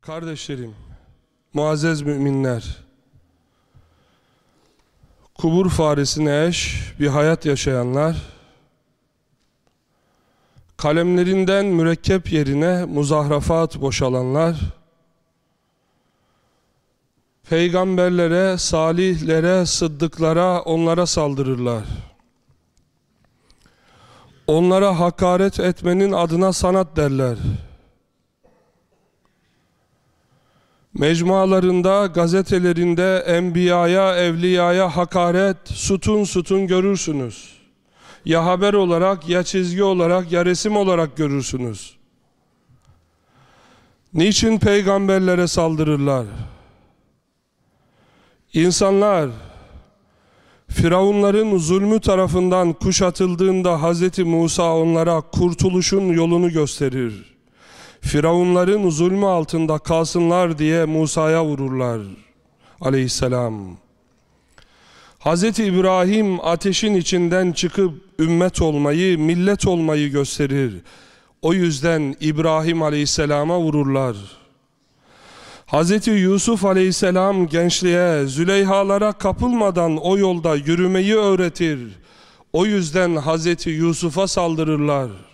Kardeşlerim, muazzez müminler, kubur faresine eş bir hayat yaşayanlar, kalemlerinden mürekkep yerine muzahrafat boşalanlar, peygamberlere, salihlere, sıddıklara, onlara saldırırlar. Onlara hakaret etmenin adına sanat derler. Mecmualarında, gazetelerinde enbiyaya, evliyaya hakaret sütun sütun görürsünüz. Ya haber olarak, ya çizgi olarak, ya resim olarak görürsünüz. Niçin peygamberlere saldırırlar? İnsanlar, Firavunların zulmü tarafından kuşatıldığında Hz. Musa onlara kurtuluşun yolunu gösterir. Firavunların zulmü altında kalsınlar diye Musa'ya vururlar. Aleyhisselam. Hz. İbrahim ateşin içinden çıkıp ümmet olmayı, millet olmayı gösterir. O yüzden İbrahim Aleyhisselam'a vururlar. Hz. Yusuf Aleyhisselam gençliğe, Züleyhalara kapılmadan o yolda yürümeyi öğretir. O yüzden Hz. Yusuf'a saldırırlar.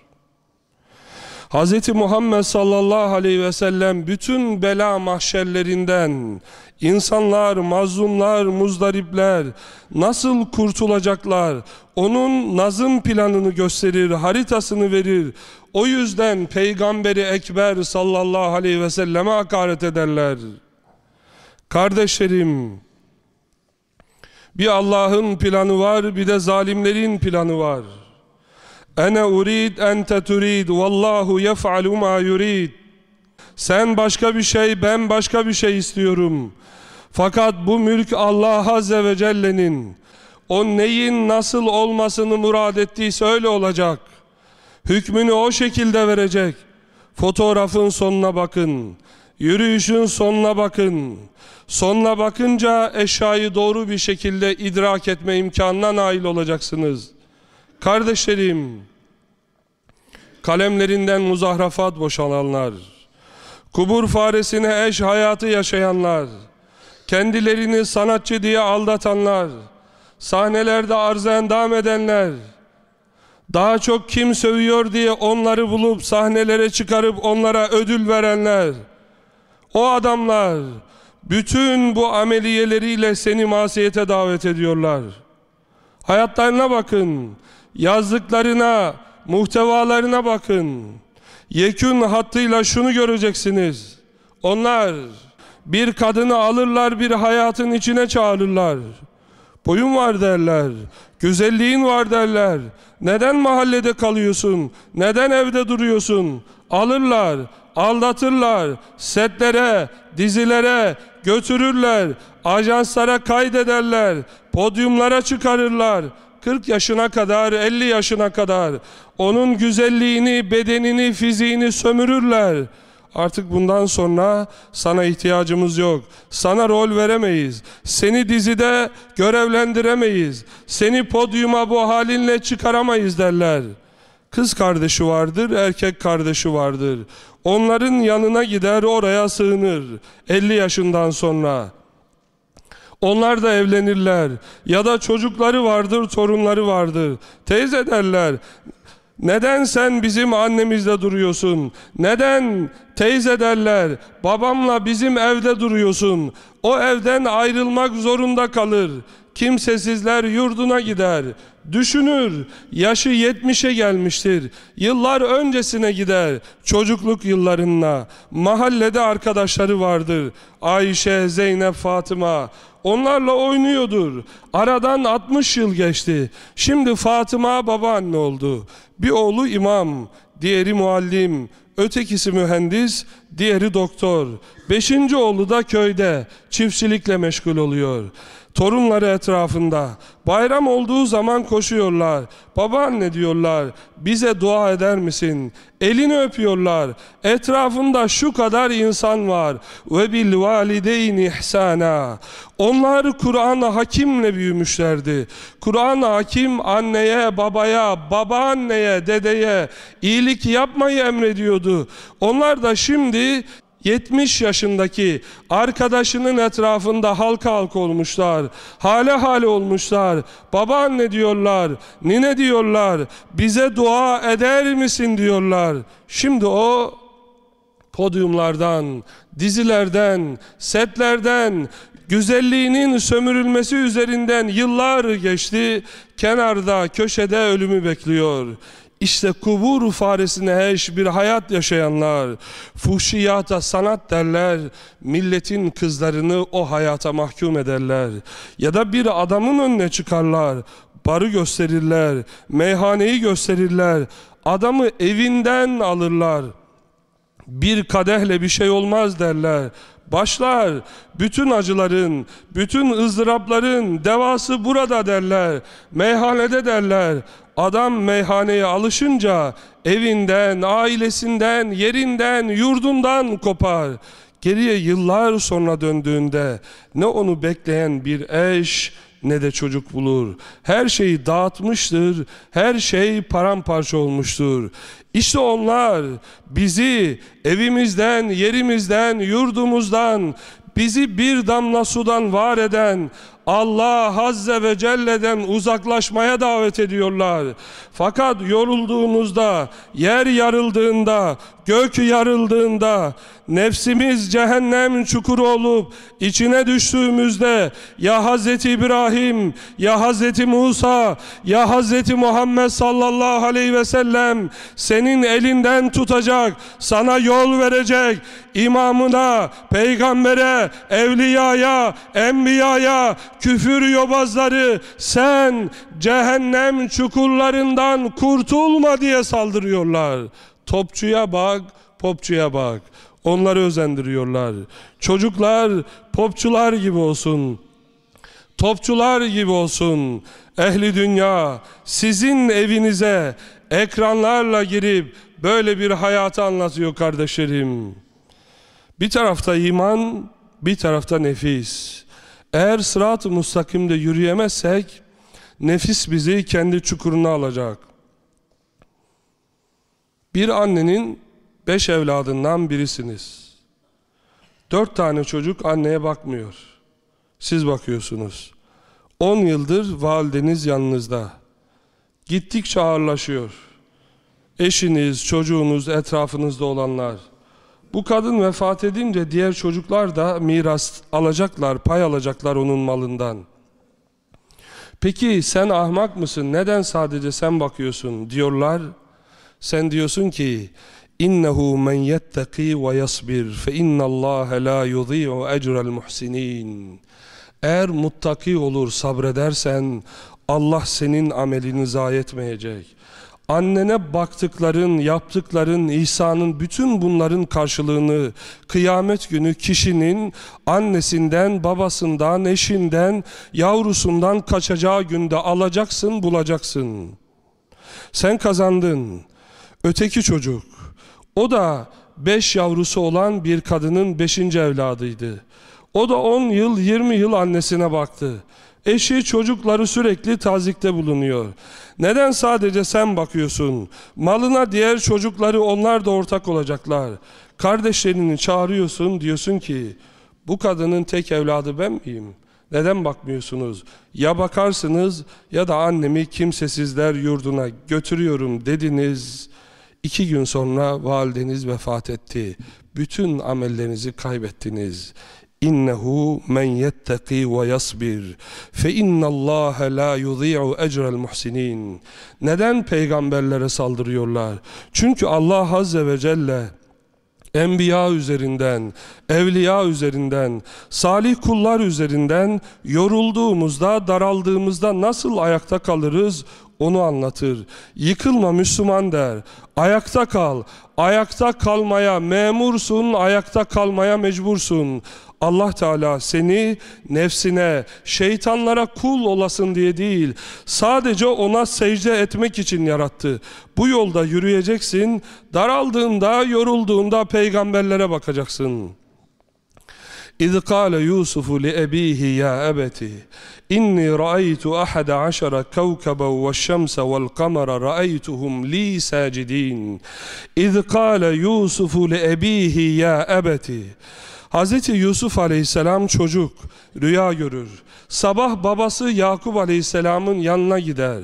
Hz. Muhammed sallallahu aleyhi ve sellem bütün bela mahşerlerinden insanlar, mazlumlar, muzdaripler nasıl kurtulacaklar? Onun nazım planını gösterir, haritasını verir. O yüzden Peygamberi Ekber sallallahu aleyhi ve selleme hakaret ederler. Kardeşlerim, bir Allah'ın planı var, bir de zalimlerin planı var. Ene urid ente turid vallahu yef'alu ma yurid. Sen başka bir şey, ben başka bir şey istiyorum. Fakat bu mülk Allah Azze ve Celle'nin. O neyin nasıl olmasını murad ettiyse öyle olacak. Hükmünü o şekilde verecek. Fotoğrafın sonuna bakın. Yürüyüşün sonuna bakın. Sonuna bakınca eşyayı doğru bir şekilde idrak etme imkanına nail olacaksınız. Kardeşlerim, kalemlerinden muzahrafat boşalanlar, kubur faresine eş hayatı yaşayanlar, kendilerini sanatçı diye aldatanlar, sahnelerde arz endam edenler, daha çok kim sövüyor diye onları bulup sahnelere çıkarıp onlara ödül verenler, o adamlar bütün bu ameliyeleriyle seni masiyete davet ediyorlar. Hayatlarına bakın, yazdıklarına, muhtevalarına bakın. Yekün hattıyla şunu göreceksiniz. Onlar bir kadını alırlar bir hayatın içine çağırırlar. Boyun var derler, güzelliğin var derler. Neden mahallede kalıyorsun? Neden evde duruyorsun? Alırlar, aldatırlar, setlere, dizilere götürürler, ajanslara kaydederler, podyumlara çıkarırlar. 40 yaşına kadar, 50 yaşına kadar onun güzelliğini, bedenini, fiziğini sömürürler. Artık bundan sonra sana ihtiyacımız yok. Sana rol veremeyiz. Seni dizide görevlendiremeyiz. Seni podyuma bu halinle çıkaramayız derler. Kız kardeşi vardır, erkek kardeşi vardır. Onların yanına gider oraya sığınır 50 yaşından sonra. Onlar da evlenirler ya da çocukları vardır, torunları vardır. Teyze derler. Neden sen bizim annemizde duruyorsun? Neden teyze derler? Babamla bizim evde duruyorsun. O evden ayrılmak zorunda kalır. Kimsesizler yurduna gider. Düşünür, yaşı yetmişe gelmiştir. Yıllar öncesine gider, çocukluk yıllarına. Mahallede arkadaşları vardır. Ayşe, Zeynep, Fatıma. Onlarla oynuyordur. Aradan 60 yıl geçti. Şimdi Fatıma babaanne oldu. Bir oğlu imam, diğeri muallim, ötekisi mühendis, diğeri doktor. Beşinci oğlu da köyde, çiftçilikle meşgul oluyor. Torunları etrafında. Bayram olduğu zaman koşuyorlar. Babaanne diyorlar. Bize dua eder misin? Elini öpüyorlar. Etrafında şu kadar insan var. Ve bil valideyni ihsana. Onlar Kur'an-ı Hakim'le büyümüşlerdi. Kur'an-ı Hakim anneye, babaya, babaanneye, dedeye iyilik yapmayı emrediyordu. Onlar da şimdi 70 yaşındaki arkadaşının etrafında halka halka olmuşlar. Hale hale olmuşlar. Babaanne diyorlar, nine diyorlar, bize dua eder misin diyorlar. Şimdi o podyumlardan, dizilerden, setlerden, güzelliğinin sömürülmesi üzerinden yıllar geçti. Kenarda, köşede ölümü bekliyor. İşte kubur faresine eş bir hayat yaşayanlar, fuhşiyata sanat derler, milletin kızlarını o hayata mahkum ederler. Ya da bir adamın önüne çıkarlar, barı gösterirler, meyhaneyi gösterirler, adamı evinden alırlar. Bir kadehle bir şey olmaz derler. Başlar bütün acıların, bütün ızdırapların devası burada derler. Meyhanede derler. Adam meyhaneye alışınca evinden, ailesinden, yerinden, yurdundan kopar. Geriye yıllar sonra döndüğünde ne onu bekleyen bir eş ne de çocuk bulur. Her şeyi dağıtmıştır, her şey paramparça olmuştur. İşte onlar bizi evimizden, yerimizden, yurdumuzdan, bizi bir damla sudan var eden Allah Azze ve Celle'den uzaklaşmaya davet ediyorlar. Fakat yorulduğunuzda, yer yarıldığında, gök yarıldığında, nefsimiz cehennem çukuru olup içine düştüğümüzde ya Hazreti İbrahim, ya Hazreti Musa, ya Hazreti Muhammed sallallahu aleyhi ve sellem senin elinden tutacak, sana yol verecek, imamına, peygambere, evliyaya, enbiyaya, küfür yobazları sen cehennem çukurlarından kurtulma diye saldırıyorlar. Topçuya bak, popçuya bak. Onları özendiriyorlar. Çocuklar popçular gibi olsun. Topçular gibi olsun. Ehli dünya sizin evinize ekranlarla girip böyle bir hayatı anlatıyor kardeşlerim. Bir tarafta iman, bir tarafta nefis. Eğer sırat-ı mustakimde yürüyemezsek nefis bizi kendi çukuruna alacak. Bir annenin beş evladından birisiniz. Dört tane çocuk anneye bakmıyor. Siz bakıyorsunuz. On yıldır valideniz yanınızda. Gittikçe ağırlaşıyor. Eşiniz, çocuğunuz, etrafınızda olanlar. Bu kadın vefat edince diğer çocuklar da miras alacaklar, pay alacaklar onun malından. Peki sen ahmak mısın? Neden sadece sen bakıyorsun diyorlar. Sen diyorsun ki innehu men yettaki ve yasbir fe innallaha la yudhi'u ecrel muhsinin. Eğer muttaki olur sabredersen Allah senin amelini zayi etmeyecek. Annene baktıkların, yaptıkların, İsa'nın bütün bunların karşılığını kıyamet günü kişinin annesinden, babasından, eşinden, yavrusundan kaçacağı günde alacaksın, bulacaksın. Sen kazandın. Öteki çocuk, o da beş yavrusu olan bir kadının beşinci evladıydı. O da on yıl, yirmi yıl annesine baktı. Eşi çocukları sürekli tazikte bulunuyor. Neden sadece sen bakıyorsun? Malına diğer çocukları onlar da ortak olacaklar. Kardeşlerini çağırıyorsun diyorsun ki bu kadının tek evladı ben miyim? Neden bakmıyorsunuz? Ya bakarsınız ya da annemi kimsesizler yurduna götürüyorum dediniz. İki gün sonra valideniz vefat etti. Bütün amellerinizi kaybettiniz. İnnehu men yettaki ve yasbir fe innallaha la yudhi'u ecrel muhsinin. Neden peygamberlere saldırıyorlar? Çünkü Allah azze ve celle enbiya üzerinden, evliya üzerinden, salih kullar üzerinden yorulduğumuzda, daraldığımızda nasıl ayakta kalırız onu anlatır. Yıkılma Müslüman der. Ayakta kal. Ayakta kalmaya memursun, ayakta kalmaya mecbursun. Allah Teala seni nefsine, şeytanlara kul olasın diye değil, sadece ona secde etmek için yarattı. Bu yolda yürüyeceksin, daraldığında, yorulduğunda peygamberlere bakacaksın. إذ قال يوسف لأبيه يا أبت إني رأيت أحد عشر كوكبا والشمس والقمر رأيتهم لي ساجدين إذ قال يوسف لأبيه يا أبت Hazreti Yusuf Aleyhisselam çocuk rüya görür. Sabah babası Yakup Aleyhisselam'ın yanına gider.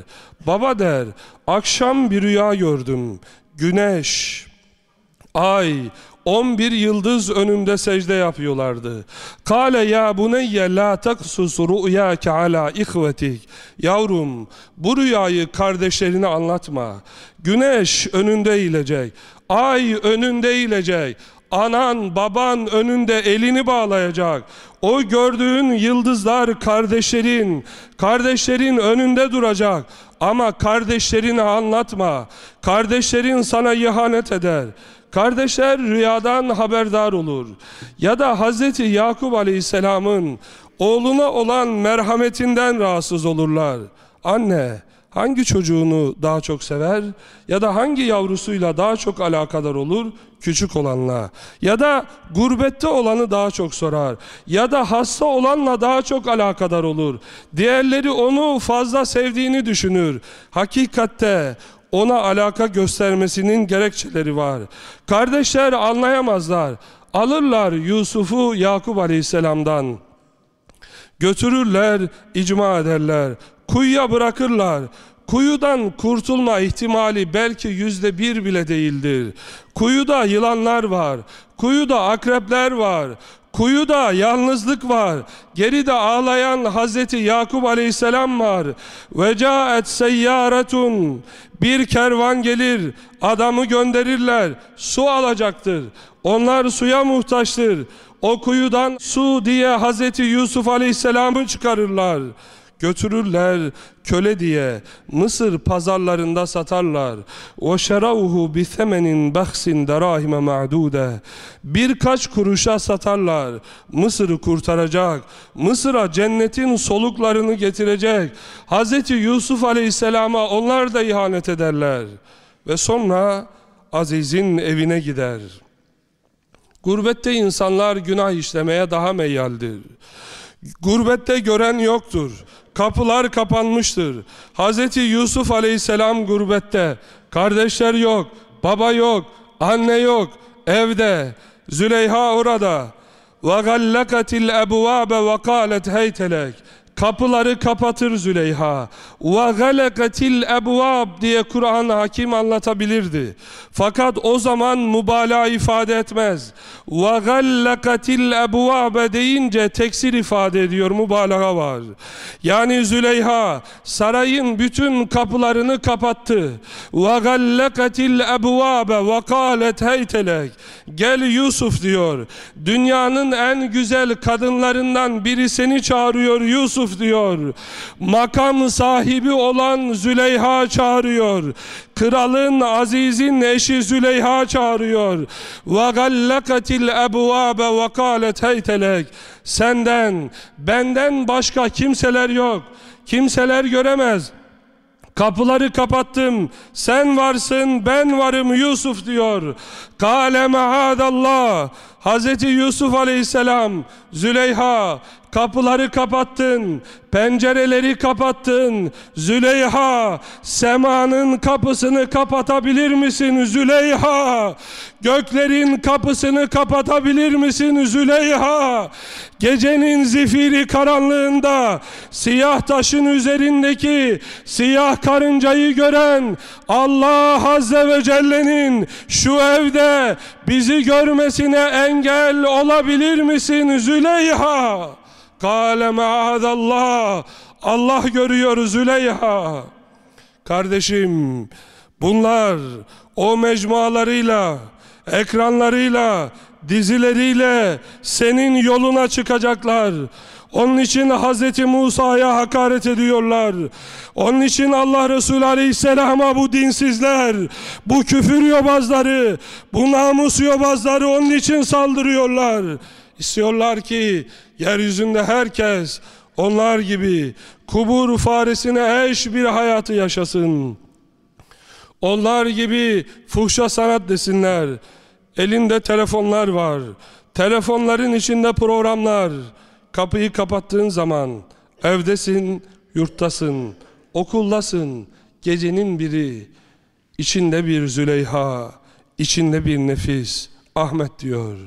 Baba der, akşam bir rüya gördüm. Güneş, ay, 11 yıldız önümde secde yapıyorlardı. Kale ya buneyye la taksus ru'yake ala ihvetik. Yavrum bu rüyayı kardeşlerine anlatma. Güneş önünde eğilecek. Ay önünde eğilecek. Anan baban önünde elini bağlayacak. O gördüğün yıldızlar kardeşlerin, kardeşlerin önünde duracak. Ama kardeşlerine anlatma. Kardeşlerin sana ihanet eder. Kardeşler rüyadan haberdar olur. Ya da Hazreti Yakup Aleyhisselam'ın oğluna olan merhametinden rahatsız olurlar. Anne hangi çocuğunu daha çok sever ya da hangi yavrusuyla daha çok alakadar olur? Küçük olanla ya da gurbette olanı daha çok sorar ya da hasta olanla daha çok alakadar olur. Diğerleri onu fazla sevdiğini düşünür. Hakikatte ona alaka göstermesinin gerekçeleri var. Kardeşler anlayamazlar. Alırlar Yusuf'u Yakup Aleyhisselam'dan. Götürürler, icma ederler. Kuyuya bırakırlar. Kuyudan kurtulma ihtimali belki yüzde bir bile değildir. Kuyuda yılanlar var. Kuyuda akrepler var. Kuyuda yalnızlık var. Geride ağlayan Hazreti Yakup Aleyhisselam var. Ve caet seyyaretun. Bir kervan gelir, adamı gönderirler. Su alacaktır. Onlar suya muhtaçtır. O kuyudan su diye Hazreti Yusuf Aleyhisselam'ı çıkarırlar götürürler köle diye Mısır pazarlarında satarlar. O şerauhu bi themenin bahsin darahime ma'dude. Birkaç kuruşa satarlar. Mısır'ı kurtaracak. Mısır'a cennetin soluklarını getirecek. Hazreti Yusuf Aleyhisselam'a onlar da ihanet ederler. Ve sonra Aziz'in evine gider. Gurbette insanlar günah işlemeye daha meyyaldir. Gurbette gören yoktur Kapılar kapanmıştır. Hz. Yusuf aleyhisselam gurbette. Kardeşler yok, baba yok, anne yok, evde. Züleyha orada. وَغَلَّقَتِ الْأَبْوَابَ وَقَالَتْ هَيْتَلَكَ Kapıları kapatır Züleyha. وَغَلَقَتِ الْأَبْوَابِ diye Kur'an hakim anlatabilirdi. Fakat o zaman mübalağa ifade etmez. وَغَلَّقَتِ الْأَبْوَابَ deyince teksir ifade ediyor, mübalağa var. Yani Züleyha sarayın bütün kapılarını kapattı. وَغَلَّقَتِ الْأَبْوَابَ وَقَالَتْ هَيْتَلَكَ Gel Yusuf diyor. Dünyanın en güzel kadınlarından biri seni çağırıyor Yusuf diyor. Makam sahibi sahibi olan Züleyha çağırıyor. Kralın Aziz'in eşi Züleyha çağırıyor. Ve gallakatil ebvabe ve kalet heytelek. Senden, benden başka kimseler yok. Kimseler göremez. Kapıları kapattım. Sen varsın, ben varım Yusuf diyor. Kale maadallah. Hazreti Yusuf Aleyhisselam, Züleyha kapıları kapattın, pencereleri kapattın. Züleyha, semanın kapısını kapatabilir misin Züleyha? Göklerin kapısını kapatabilir misin Züleyha? Gecenin zifiri karanlığında siyah taşın üzerindeki siyah karıncayı gören Allah Azze ve Celle'nin şu evde bizi görmesine engel olabilir misin Züleyha? Kale maadallah. Allah görüyor Züleyha. Kardeşim bunlar o mecmualarıyla, ekranlarıyla, dizileriyle senin yoluna çıkacaklar. Onun için Hz. Musa'ya hakaret ediyorlar. Onun için Allah Resulü Aleyhisselam'a bu dinsizler, bu küfür yobazları, bu namus yobazları onun için saldırıyorlar. İstiyorlar ki yeryüzünde herkes onlar gibi kubur faresine eş bir hayatı yaşasın. Onlar gibi fuhşa sanat desinler. Elinde telefonlar var. telefonların içinde programlar Kapıyı kapattığın zaman evdesin, yurttasın, okuldasın. Gecenin biri, içinde bir Züleyha, içinde bir nefis. Ahmet diyor.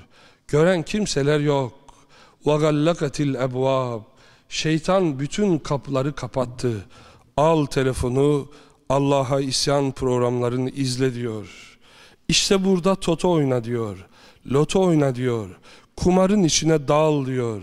Gören kimseler yok. وَغَلَّقَتِ الْاَبْوَابِ Şeytan bütün kapıları kapattı. Al telefonu, Allah'a isyan programlarını izle diyor. İşte burada toto oyna diyor. Loto oyna diyor. Kumarın içine dal diyor.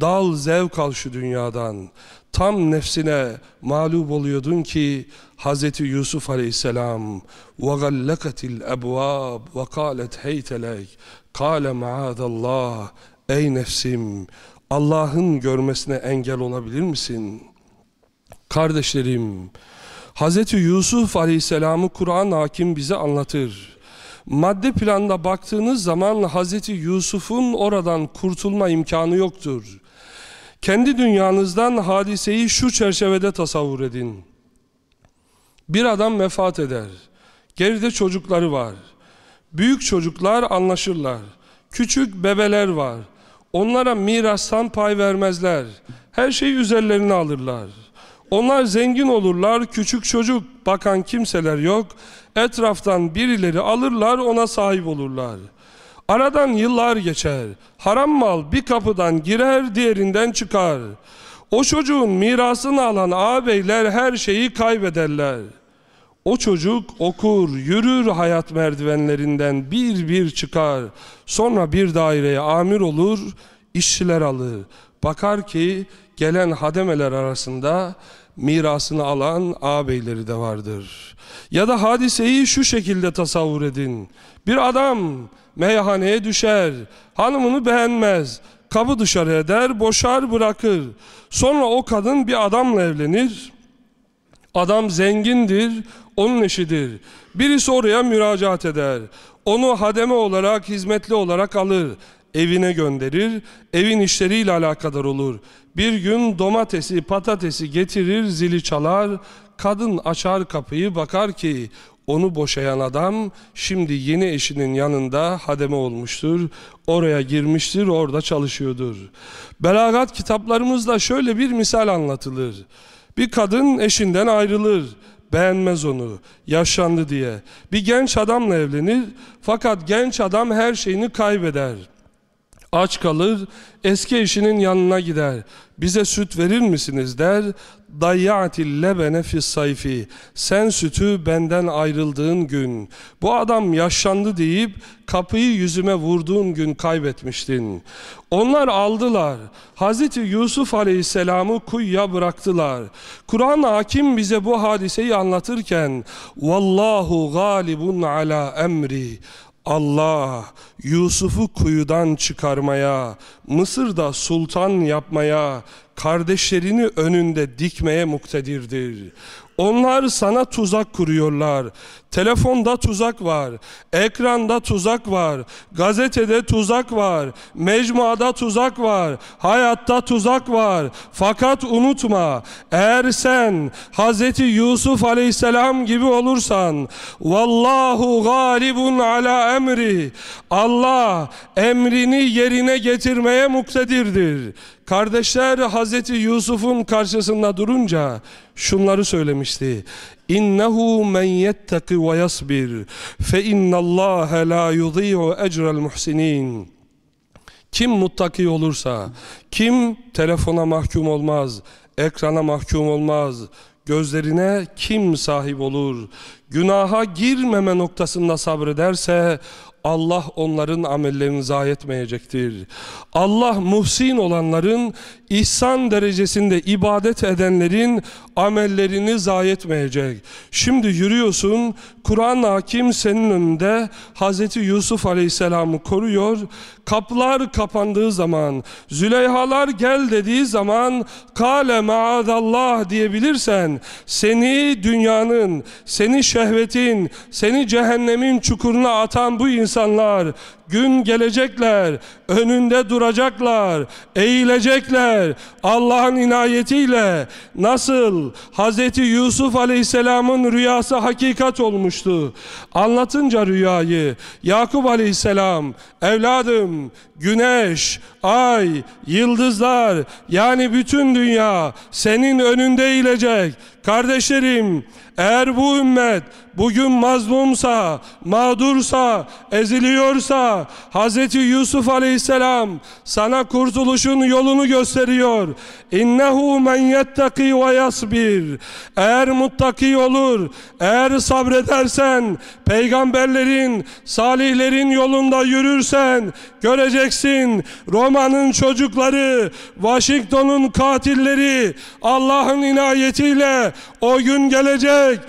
Dal zevk al şu dünyadan. Tam nefsine mağlup oluyordun ki Hz. Yusuf aleyhisselam وَغَلَّقَتِ الْاَبْوَابِ وَقَالَتْ هَيْتَلَيْكَ قَالَ مَعَاذَ اللّٰهِ Ey nefsim Allah'ın görmesine engel olabilir misin? Kardeşlerim Hz. Yusuf aleyhisselamı Kur'an hakim bize anlatır. Madde planda baktığınız zaman Hz. Yusuf'un oradan kurtulma imkanı yoktur. Kendi dünyanızdan hadiseyi şu çerçevede tasavvur edin. Bir adam vefat eder. Geride çocukları var. Büyük çocuklar anlaşırlar. Küçük bebeler var. Onlara mirastan pay vermezler. Her şeyi üzerlerine alırlar. Onlar zengin olurlar, küçük çocuk bakan kimseler yok. Etraftan birileri alırlar, ona sahip olurlar. Aradan yıllar geçer. Haram mal bir kapıdan girer, diğerinden çıkar. O çocuğun mirasını alan ağabeyler her şeyi kaybederler. O çocuk okur, yürür hayat merdivenlerinden bir bir çıkar. Sonra bir daireye amir olur, işçiler alır. Bakar ki gelen hademeler arasında mirasını alan ağabeyleri de vardır. Ya da hadiseyi şu şekilde tasavvur edin. Bir adam meyhaneye düşer, hanımını beğenmez, kabı dışarı eder, boşar bırakır. Sonra o kadın bir adamla evlenir. Adam zengindir, onun eşidir. Birisi oraya müracaat eder. Onu hademe olarak, hizmetli olarak alır. Evine gönderir, evin işleriyle alakadar olur. Bir gün domatesi, patatesi getirir, zili çalar. Kadın açar kapıyı, bakar ki onu boşayan adam şimdi yeni eşinin yanında hademe olmuştur. Oraya girmiştir, orada çalışıyordur. Belagat kitaplarımızda şöyle bir misal anlatılır. Bir kadın eşinden ayrılır beğenmez onu, yaşlandı diye. Bir genç adamla evlenir fakat genç adam her şeyini kaybeder. Aç kalır, eski eşinin yanına gider. Bize süt verir misiniz der. Dayyatil lebene fis sayfi. Sen sütü benden ayrıldığın gün. Bu adam yaşlandı deyip kapıyı yüzüme vurduğun gün kaybetmiştin. Onlar aldılar. Hazreti Yusuf Aleyhisselam'ı kuyuya bıraktılar. Kur'an hakim bize bu hadiseyi anlatırken Vallahu galibun ala emri Allah Yusuf'u kuyudan çıkarmaya, Mısır'da sultan yapmaya, kardeşlerini önünde dikmeye muktedirdir. Onlar sana tuzak kuruyorlar. Telefonda tuzak var, ekranda tuzak var, gazetede tuzak var, mecmuada tuzak var, hayatta tuzak var. Fakat unutma, eğer sen Hz. Yusuf aleyhisselam gibi olursan, Vallahu galibun ala emri, Allah emrini yerine getirmeye muktedirdir. Kardeşler Hazreti Yusuf'un karşısında durunca şunları söylemişti. İnnehu men yettaki ve yasbir fe innallâhe la yudî'u ecrel muhsinin. Kim muttaki olursa, kim telefona mahkum olmaz, ekrana mahkum olmaz, gözlerine kim sahip olur, günaha girmeme noktasında sabrederse Allah onların amellerini zayi etmeyecektir. Allah muhsin olanların, ihsan derecesinde ibadet edenlerin amellerini zayi etmeyecek. Şimdi yürüyorsun, Kur'an hakim senin önünde Hz. Yusuf Aleyhisselam'ı koruyor. Kapılar kapandığı zaman, Züleyhalar gel dediği zaman, kale maadallah diyebilirsen, seni dünyanın, seni şehvetin, seni cehennemin çukuruna atan bu insanlar, gün gelecekler, önünde duracaklar, eğilecekler. Allah'ın inayetiyle nasıl Hz. Yusuf Aleyhisselam'ın rüyası hakikat olmuştu. Anlatınca rüyayı Yakup Aleyhisselam, evladım güneş, ay, yıldızlar yani bütün dünya senin önünde eğilecek. Kardeşlerim eğer bu ümmet bugün mazlumsa, mağdursa, eziliyorsa Hz. Yusuf Aleyhisselam sana kurtuluşun yolunu gösteriyor. İnnehu men yettaki ve yasbir. Eğer muttaki olur, eğer sabredersen, peygamberlerin, salihlerin yolunda yürürsen göreceksin Roma'nın çocukları, Washington'un katilleri Allah'ın inayetiyle o gün gelecek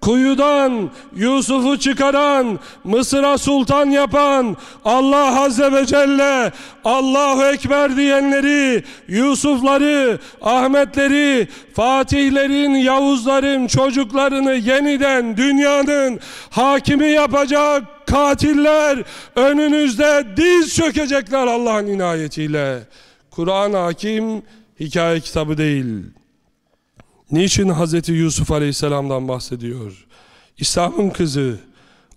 kuyudan Yusuf'u çıkaran, Mısır'a sultan yapan Allah Azze ve Celle Allahu Ekber diyenleri, Yusuf'ları, Ahmetleri, Fatihlerin, Yavuzların çocuklarını yeniden dünyanın hakimi yapacak katiller önünüzde diz çökecekler Allah'ın inayetiyle. Kur'an hakim hikaye kitabı değil. Niçin Hz. Yusuf Aleyhisselam'dan bahsediyor? İslam'ın kızı.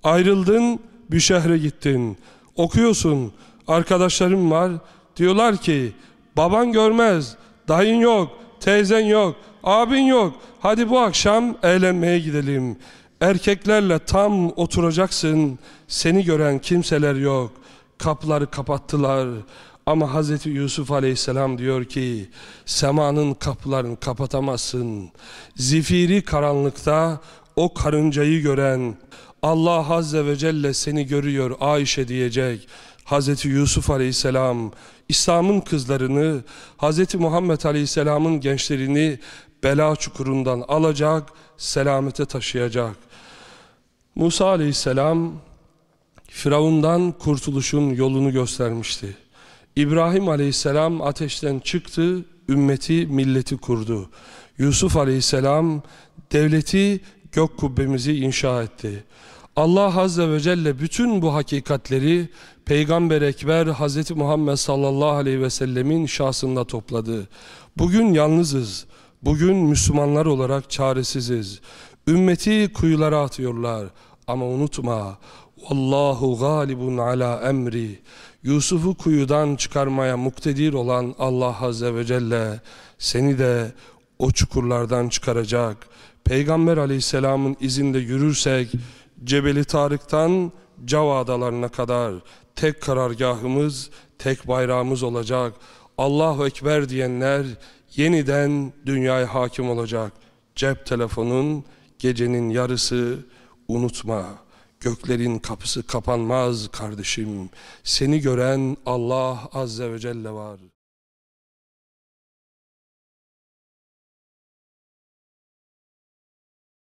Ayrıldın, bir şehre gittin. Okuyorsun, arkadaşlarım var. Diyorlar ki, baban görmez, dayın yok, teyzen yok, abin yok. Hadi bu akşam eğlenmeye gidelim. Erkeklerle tam oturacaksın. Seni gören kimseler yok. Kapıları kapattılar. Ama Hz. Yusuf Aleyhisselam diyor ki semanın kapılarını kapatamazsın. Zifiri karanlıkta o karıncayı gören Allah Azze ve Celle seni görüyor Ayşe diyecek. Hz. Yusuf Aleyhisselam İslam'ın kızlarını Hz. Muhammed Aleyhisselam'ın gençlerini bela çukurundan alacak, selamete taşıyacak. Musa Aleyhisselam Firavundan kurtuluşun yolunu göstermişti. İbrahim aleyhisselam ateşten çıktı, ümmeti, milleti kurdu. Yusuf aleyhisselam devleti, gök kubbemizi inşa etti. Allah azze ve celle bütün bu hakikatleri Peygamber Ekber Hz. Muhammed sallallahu aleyhi ve sellemin şahsında topladı. Bugün yalnızız. Bugün Müslümanlar olarak çaresiziz. Ümmeti kuyulara atıyorlar. Ama unutma, Vallahu galibun ala emri. Yusuf'u kuyudan çıkarmaya muktedir olan Allah Azze ve Celle seni de o çukurlardan çıkaracak. Peygamber Aleyhisselam'ın izinde yürürsek Cebeli Tarık'tan Cava adalarına kadar tek karargahımız, tek bayrağımız olacak. Allahu Ekber diyenler yeniden dünyaya hakim olacak. Cep telefonun gecenin yarısı unutma. Göklerin kapısı kapanmaz kardeşim. Seni gören Allah Azze ve Celle var.